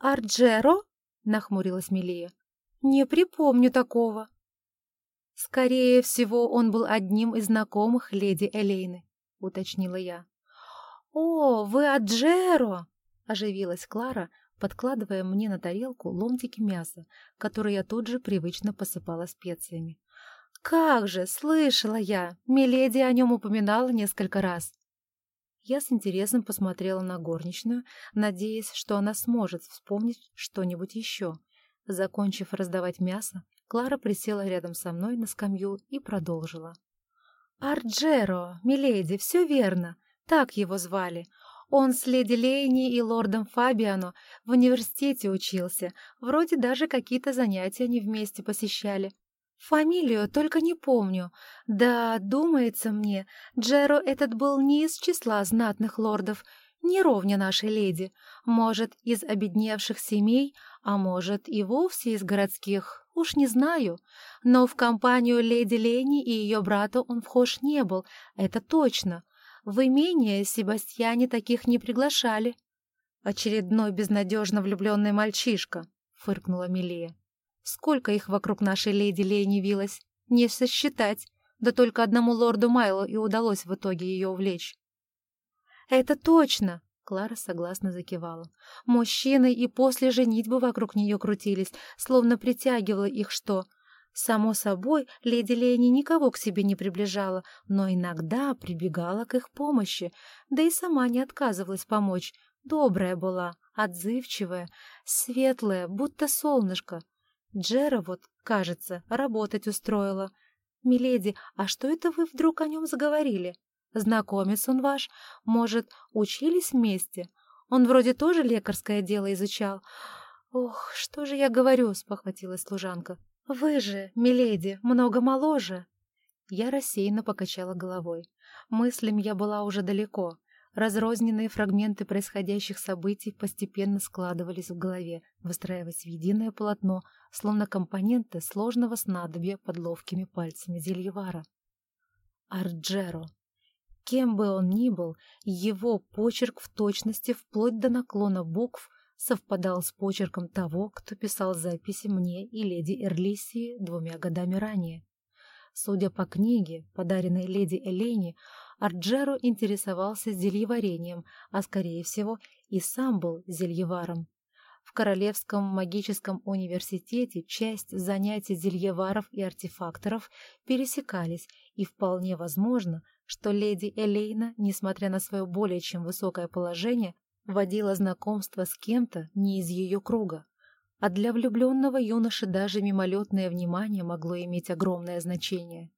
«Арджеро?» — нахмурилась Милия. «Не припомню такого». «Скорее всего, он был одним из знакомых леди Элейны», — уточнила я. «О, вы Аджеро!» — оживилась Клара, подкладывая мне на тарелку ломтики мяса, которые я тут же привычно посыпала специями. «Как же, слышала я! Миледи о нем упоминала несколько раз!» Я с интересом посмотрела на горничную, надеясь, что она сможет вспомнить что-нибудь еще. Закончив раздавать мясо, Клара присела рядом со мной на скамью и продолжила. «Арджеро, миледи, все верно. Так его звали. Он с леди Лейни и лордом Фабиано в университете учился. Вроде даже какие-то занятия они вместе посещали. Фамилию только не помню. Да, думается мне, Джеро этот был не из числа знатных лордов, не ровня нашей леди. Может, из обедневших семей, а может, и вовсе из городских, уж не знаю. Но в компанию леди Лени и ее брата он вхож не был, это точно. В имение Себастьяне таких не приглашали. «Очередной безнадежно влюбленный мальчишка», — фыркнула Милия. «Сколько их вокруг нашей леди Лени вилось? Не сосчитать. Да только одному лорду Майлу и удалось в итоге ее увлечь». «Это точно!» — Клара согласно закивала. «Мужчины и после женитьбы вокруг нее крутились, словно притягивало их что...» Само собой, леди Лени никого к себе не приближала, но иногда прибегала к их помощи, да и сама не отказывалась помочь. Добрая была, отзывчивая, светлая, будто солнышко. Джера вот, кажется, работать устроила. «Миледи, а что это вы вдруг о нем заговорили? Знакомец он ваш? Может, учились вместе? Он вроде тоже лекарское дело изучал». «Ох, что же я говорю?» — спохватилась служанка. «Вы же, миледи, много моложе!» Я рассеянно покачала головой. Мыслями я была уже далеко. Разрозненные фрагменты происходящих событий постепенно складывались в голове, выстраиваясь в единое полотно, словно компоненты сложного снадобья под ловкими пальцами зельевара. Арджеро. Кем бы он ни был, его почерк в точности, вплоть до наклона букв, совпадал с почерком того, кто писал записи мне и леди Эрлисии двумя годами ранее. Судя по книге, подаренной леди Элене, Арджеро интересовался зельеварением, а, скорее всего, и сам был зельеваром. В Королевском магическом университете часть занятий зельеваров и артефакторов пересекались, и вполне возможно, что леди Элейна, несмотря на свое более чем высокое положение, водила знакомство с кем-то не из ее круга. А для влюбленного юноши даже мимолетное внимание могло иметь огромное значение.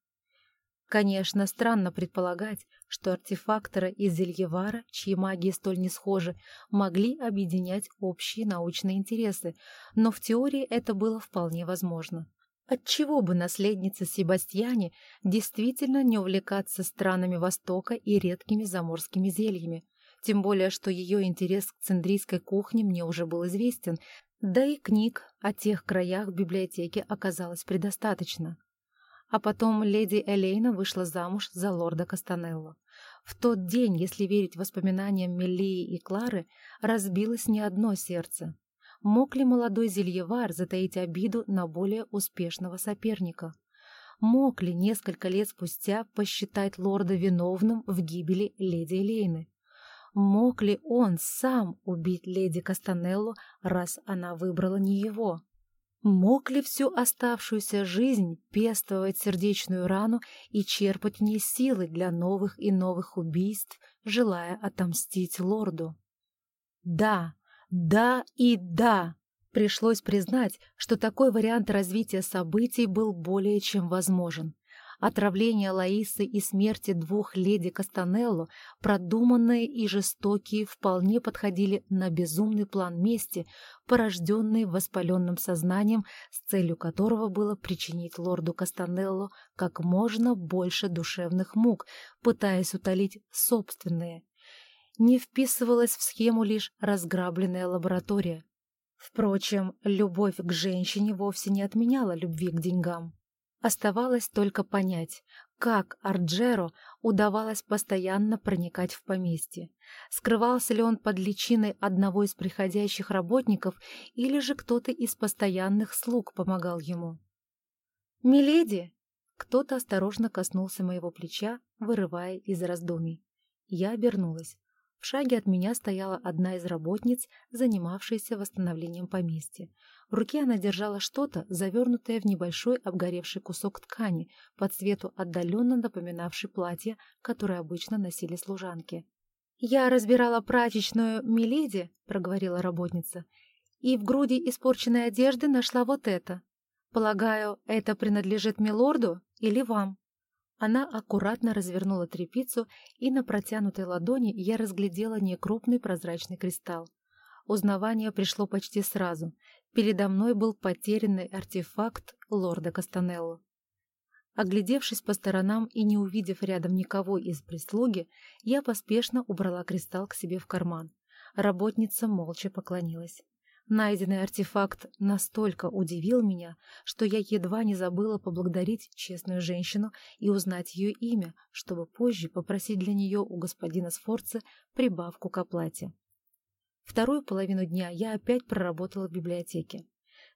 Конечно, странно предполагать, что артефакторы из Зельевара, чьи магии столь не схожи, могли объединять общие научные интересы, но в теории это было вполне возможно. Отчего бы наследница Себастьяне действительно не увлекаться странами Востока и редкими заморскими зельями, тем более, что ее интерес к цендрийской кухне мне уже был известен, да и книг о тех краях в библиотеке оказалось предостаточно. А потом леди Элейна вышла замуж за лорда Кастанелло. В тот день, если верить воспоминаниям Меллии и Клары, разбилось не одно сердце. Мог ли молодой зельевар затаить обиду на более успешного соперника? Мог ли несколько лет спустя посчитать лорда виновным в гибели леди Элейны? Мог ли он сам убить леди Кастанеллу, раз она выбрала не его? Мог ли всю оставшуюся жизнь пестовать сердечную рану и черпать в ней силы для новых и новых убийств, желая отомстить лорду? Да, да и да! Пришлось признать, что такой вариант развития событий был более чем возможен. Отравление Лаисы и смерти двух леди Кастанелло, продуманные и жестокие, вполне подходили на безумный план мести, порожденный воспаленным сознанием, с целью которого было причинить лорду Кастанелло как можно больше душевных мук, пытаясь утолить собственные. Не вписывалась в схему лишь разграбленная лаборатория. Впрочем, любовь к женщине вовсе не отменяла любви к деньгам. Оставалось только понять, как Арджеро удавалось постоянно проникать в поместье. Скрывался ли он под личиной одного из приходящих работников или же кто-то из постоянных слуг помогал ему. «Миледи!» Кто-то осторожно коснулся моего плеча, вырывая из раздумий. Я обернулась. В шаге от меня стояла одна из работниц, занимавшаяся восстановлением поместья. В руке она держала что-то, завернутое в небольшой обгоревший кусок ткани, по цвету отдаленно напоминавший платье, которое обычно носили служанки. «Я разбирала прачечную Миледи», — проговорила работница, «и в груди испорченной одежды нашла вот это. Полагаю, это принадлежит милорду или вам?» Она аккуратно развернула тряпицу, и на протянутой ладони я разглядела некрупный прозрачный кристалл. Узнавание пришло почти сразу. Передо мной был потерянный артефакт лорда Кастанелло. Оглядевшись по сторонам и не увидев рядом никого из прислуги, я поспешно убрала кристалл к себе в карман. Работница молча поклонилась. Найденный артефакт настолько удивил меня, что я едва не забыла поблагодарить честную женщину и узнать ее имя, чтобы позже попросить для нее у господина Сфорца прибавку к оплате. Вторую половину дня я опять проработала в библиотеке.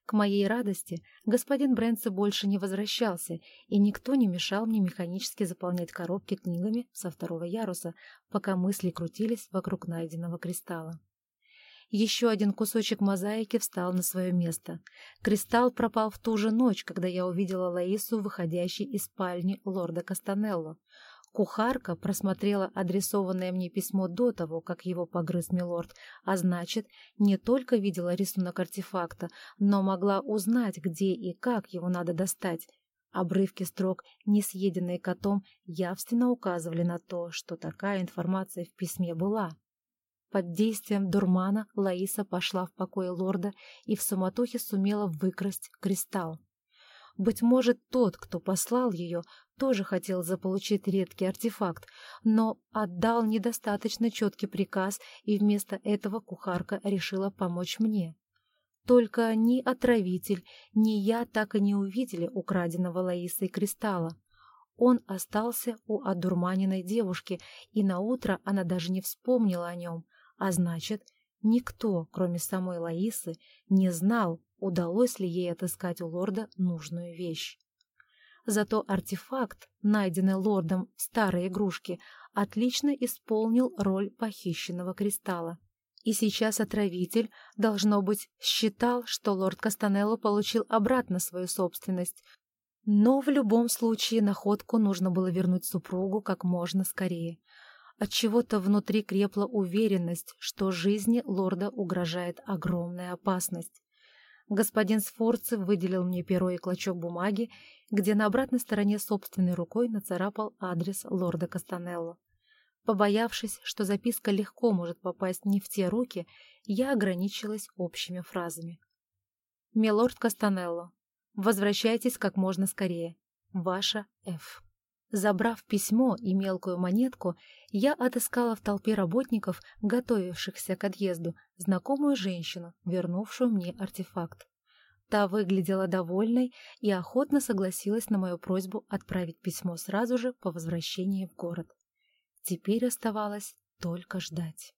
К моей радости господин Брэнси больше не возвращался, и никто не мешал мне механически заполнять коробки книгами со второго яруса, пока мысли крутились вокруг найденного кристалла. Еще один кусочек мозаики встал на свое место. Кристалл пропал в ту же ночь, когда я увидела Лаису, выходящей из спальни лорда Кастанелло. Кухарка просмотрела адресованное мне письмо до того, как его погрыз милорд, а значит, не только видела рисунок артефакта, но могла узнать, где и как его надо достать. Обрывки строк, не съеденные котом, явственно указывали на то, что такая информация в письме была. Под действием дурмана Лаиса пошла в покой лорда и в суматохе сумела выкрасть кристалл. Быть может, тот, кто послал ее, тоже хотел заполучить редкий артефакт, но отдал недостаточно четкий приказ, и вместо этого кухарка решила помочь мне. Только ни отравитель, ни я так и не увидели украденного Лаисой кристалла. Он остался у одурманенной девушки, и наутро она даже не вспомнила о нем, а значит, никто, кроме самой Лаисы, не знал, удалось ли ей отыскать у лорда нужную вещь. Зато артефакт, найденный лордом в старой игрушке, отлично исполнил роль похищенного кристалла. И сейчас отравитель, должно быть, считал, что лорд Кастанелло получил обратно свою собственность. Но в любом случае находку нужно было вернуть супругу как можно скорее. От чего то внутри крепла уверенность, что жизни лорда угрожает огромная опасность. Господин Сфорцев выделил мне перо и клочок бумаги, где на обратной стороне собственной рукой нацарапал адрес лорда Кастанелло. Побоявшись, что записка легко может попасть не в те руки, я ограничилась общими фразами. «Милорд Кастанелло, возвращайтесь как можно скорее. Ваша Ф». Забрав письмо и мелкую монетку, я отыскала в толпе работников, готовившихся к отъезду, знакомую женщину, вернувшую мне артефакт. Та выглядела довольной и охотно согласилась на мою просьбу отправить письмо сразу же по возвращении в город. Теперь оставалось только ждать.